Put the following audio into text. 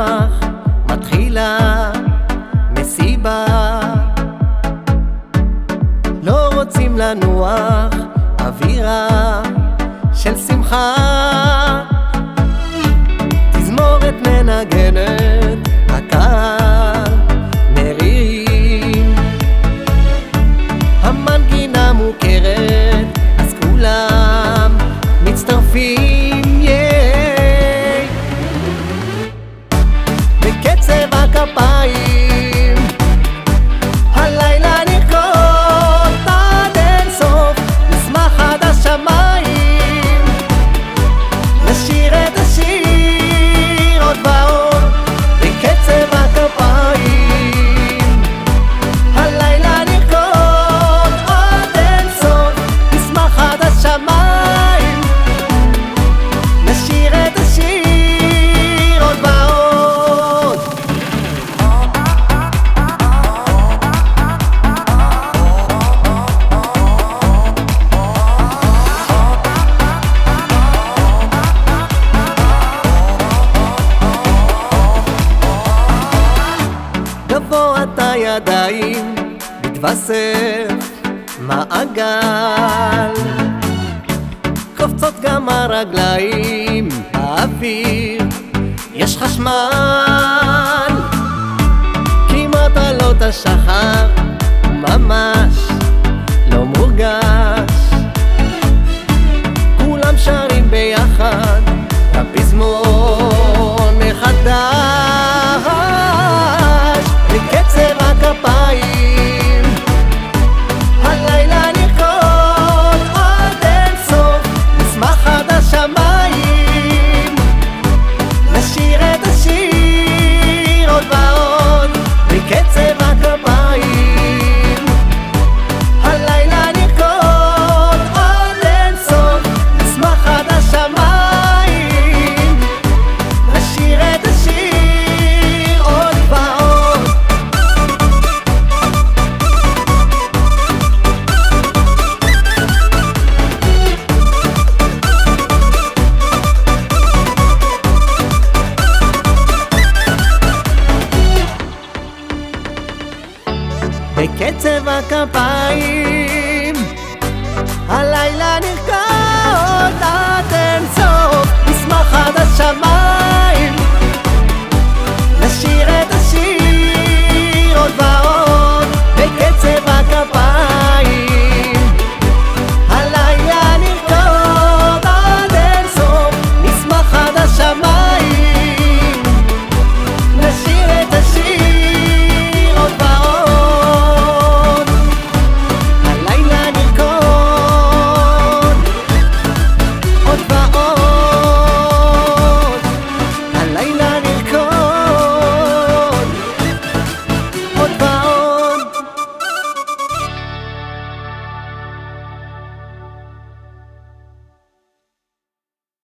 הרוח מתחילה מסיבה. לא רוצים לנוח ידיים מתווסף מעגל. קופצות גם הרגליים באוויר יש חשמל. כמעט עלות השחר. בקצב הכפיים.